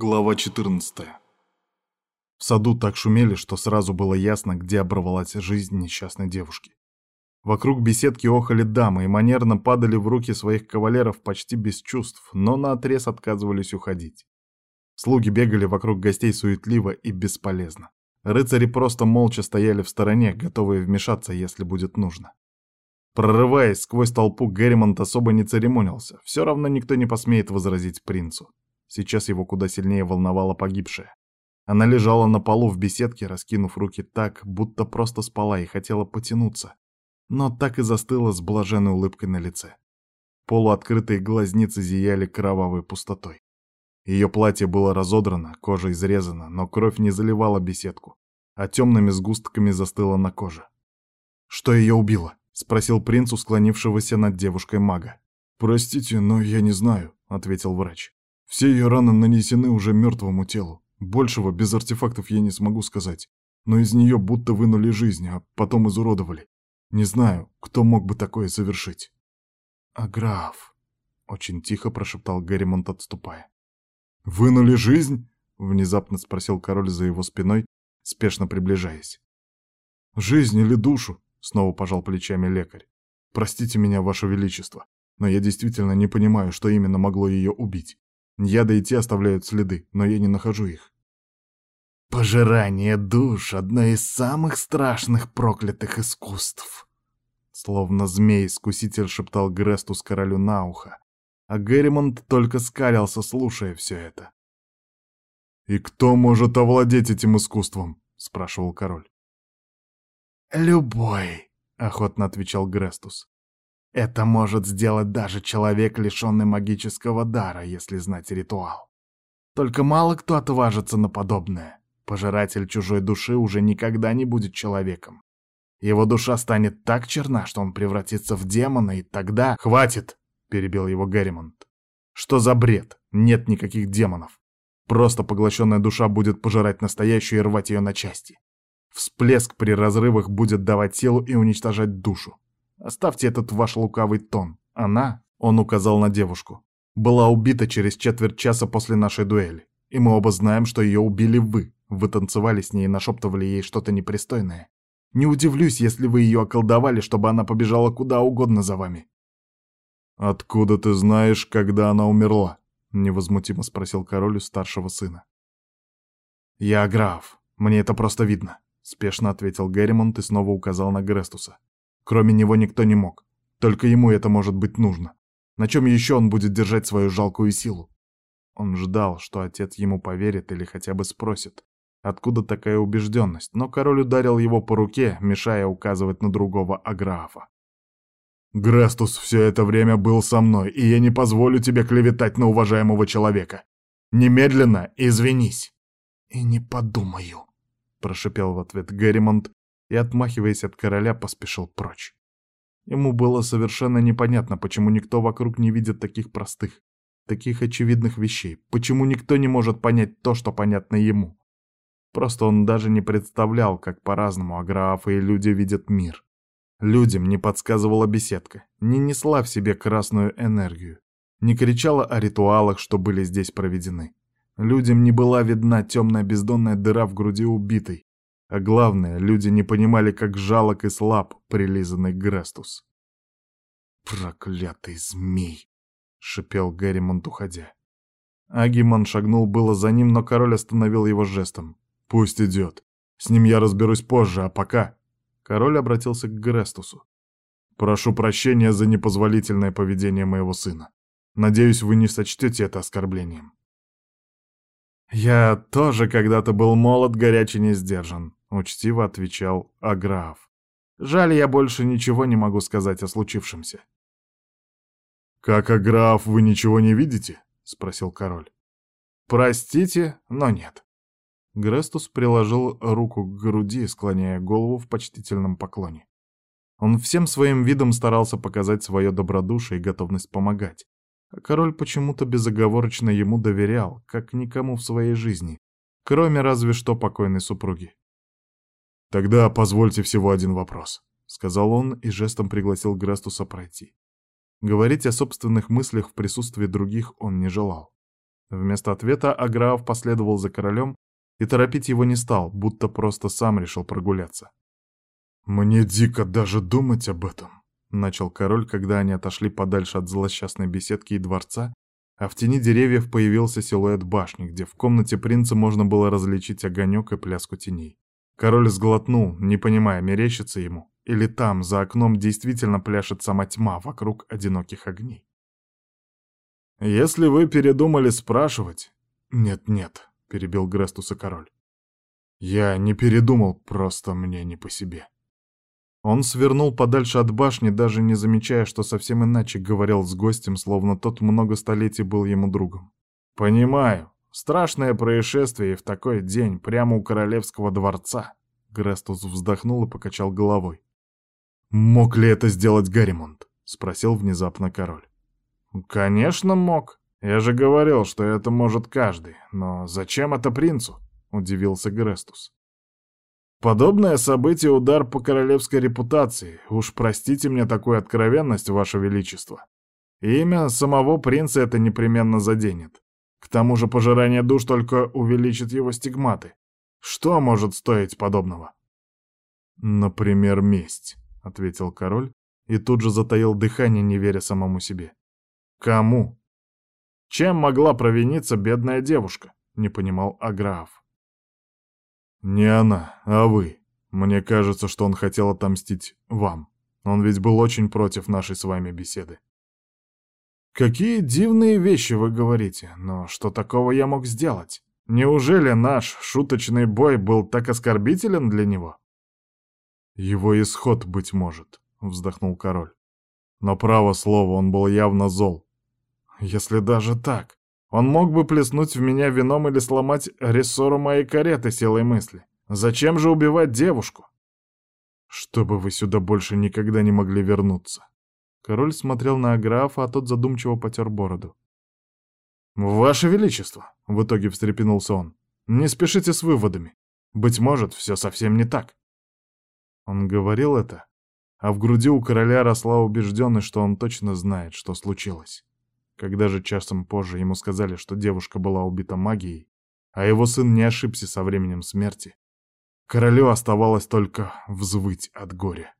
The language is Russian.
Глава 14. В саду так шумели, что сразу было ясно, где оборвалась жизнь несчастной девушки. Вокруг беседки охали дамы и манерно падали в руки своих кавалеров почти без чувств, но наотрез отказывались уходить. Слуги бегали вокруг гостей суетливо и бесполезно. Рыцари просто молча стояли в стороне, готовые вмешаться, если будет нужно. Прорываясь сквозь толпу, Герримонт особо не церемонился. Все равно никто не посмеет возразить принцу. Сейчас его куда сильнее волновала погибшая. Она лежала на полу в беседке, раскинув руки так, будто просто спала и хотела потянуться, но так и застыла с блаженной улыбкой на лице. Полуоткрытые глазницы зияли кровавой пустотой. Ее платье было разодрано, кожа изрезана, но кровь не заливала беседку, а темными сгустками застыла на коже. «Что ее убило?» — спросил принц, склонившегося над девушкой мага. «Простите, но я не знаю», — ответил врач. Все ее раны нанесены уже мертвому телу. Большего без артефактов я не смогу сказать. Но из нее будто вынули жизнь, а потом изуродовали. Не знаю, кто мог бы такое совершить. «А граф?» — очень тихо прошептал Герримонт, отступая. «Вынули жизнь?» — внезапно спросил король за его спиной, спешно приближаясь. «Жизнь или душу?» — снова пожал плечами лекарь. «Простите меня, ваше величество, но я действительно не понимаю, что именно могло ее убить. Яды и те оставляют следы, но я не нахожу их. Пожирание душ — одно из самых страшных проклятых искусств. Словно змей-искуситель шептал Грестус королю на ухо, а Герримонт только скалился, слушая все это. «И кто может овладеть этим искусством?» — спрашивал король. «Любой», — охотно отвечал Грестус. Это может сделать даже человек, лишенный магического дара, если знать ритуал. Только мало кто отважится на подобное. Пожиратель чужой души уже никогда не будет человеком. Его душа станет так черна, что он превратится в демона, и тогда... «Хватит!» — перебил его Герримонт. «Что за бред? Нет никаких демонов. Просто поглощенная душа будет пожирать настоящую и рвать ее на части. Всплеск при разрывах будет давать силу и уничтожать душу. Оставьте этот ваш лукавый тон. Она, он указал на девушку, была убита через четверть часа после нашей дуэли. И мы оба знаем, что ее убили вы. Вы танцевали с ней и нашептывали ей что-то непристойное. Не удивлюсь, если вы ее околдовали, чтобы она побежала куда угодно за вами. «Откуда ты знаешь, когда она умерла?» — невозмутимо спросил король у старшего сына. «Я граф. Мне это просто видно», — спешно ответил Герримонт и снова указал на Грестуса. Кроме него никто не мог. Только ему это может быть нужно. На чем еще он будет держать свою жалкую силу? Он ждал, что отец ему поверит или хотя бы спросит, откуда такая убежденность, но король ударил его по руке, мешая указывать на другого Аграфа. «Грестус все это время был со мной, и я не позволю тебе клеветать на уважаемого человека. Немедленно извинись!» «И не подумаю», — прошипел в ответ Герримонт, и, отмахиваясь от короля, поспешил прочь. Ему было совершенно непонятно, почему никто вокруг не видит таких простых, таких очевидных вещей, почему никто не может понять то, что понятно ему. Просто он даже не представлял, как по-разному аграфы и люди видят мир. Людям не подсказывала беседка, не несла в себе красную энергию, не кричала о ритуалах, что были здесь проведены. Людям не была видна темная бездонная дыра в груди убитой, а главное, люди не понимали, как жалок и слаб прилизанный Грестус. «Проклятый змей!» — шипел Герримонт, уходя. Агимон шагнул было за ним, но король остановил его жестом. «Пусть идет. С ним я разберусь позже, а пока...» Король обратился к Грестусу. «Прошу прощения за непозволительное поведение моего сына. Надеюсь, вы не сочтете это оскорблением». «Я тоже когда-то был молод, горячий, не сдержан», — учтиво отвечал Аграф. «Жаль, я больше ничего не могу сказать о случившемся». «Как Аграф вы ничего не видите?» — спросил король. «Простите, но нет». Грестус приложил руку к груди, склоняя голову в почтительном поклоне. Он всем своим видом старался показать свое добродушие и готовность помогать. А король почему-то безоговорочно ему доверял, как никому в своей жизни, кроме разве что покойной супруги. «Тогда позвольте всего один вопрос», — сказал он и жестом пригласил Грастуса пройти. Говорить о собственных мыслях в присутствии других он не желал. Вместо ответа Аграф последовал за королем и торопить его не стал, будто просто сам решил прогуляться. «Мне дико даже думать об этом», — начал король, когда они отошли подальше от злосчастной беседки и дворца, а в тени деревьев появился силуэт башни, где в комнате принца можно было различить огонек и пляску теней. Король сглотнул, не понимая, мерещится ему, или там, за окном, действительно пляшет сама тьма вокруг одиноких огней. «Если вы передумали спрашивать...» «Нет-нет», — перебил Грестуса король. «Я не передумал, просто мне не по себе». Он свернул подальше от башни, даже не замечая, что совсем иначе говорил с гостем, словно тот много столетий был ему другом. «Понимаю. Страшное происшествие в такой день, прямо у королевского дворца». Грестус вздохнул и покачал головой. «Мог ли это сделать Гарримонт?» — спросил внезапно король. «Конечно мог. Я же говорил, что это может каждый. Но зачем это принцу?» — удивился Грестус. Подобное событие — удар по королевской репутации. Уж простите мне такую откровенность, ваше величество. имя самого принца это непременно заденет. К тому же пожирание душ только увеличит его стигматы. Что может стоить подобного? Например, месть, — ответил король и тут же затаил дыхание, не веря самому себе. Кому? Чем могла провиниться бедная девушка? — не понимал Аграф. «Не она, а вы. Мне кажется, что он хотел отомстить вам. Он ведь был очень против нашей с вами беседы». «Какие дивные вещи вы говорите, но что такого я мог сделать? Неужели наш шуточный бой был так оскорбителен для него?» «Его исход, быть может», — вздохнул король. «Но право слово, он был явно зол. Если даже так, он мог бы плеснуть в меня вином или сломать рессору моей кареты силой мысли. Зачем же убивать девушку? Чтобы вы сюда больше никогда не могли вернуться. Король смотрел на Аграфа, а тот задумчиво потер бороду. «Ваше Величество!» — в итоге встрепенулся он. «Не спешите с выводами. Быть может, все совсем не так». Он говорил это, а в груди у короля росла убежденность, что он точно знает, что случилось. Когда же часом позже ему сказали, что девушка была убита магией, а его сын не ошибся со временем смерти, королю оставалось только взвыть от горя.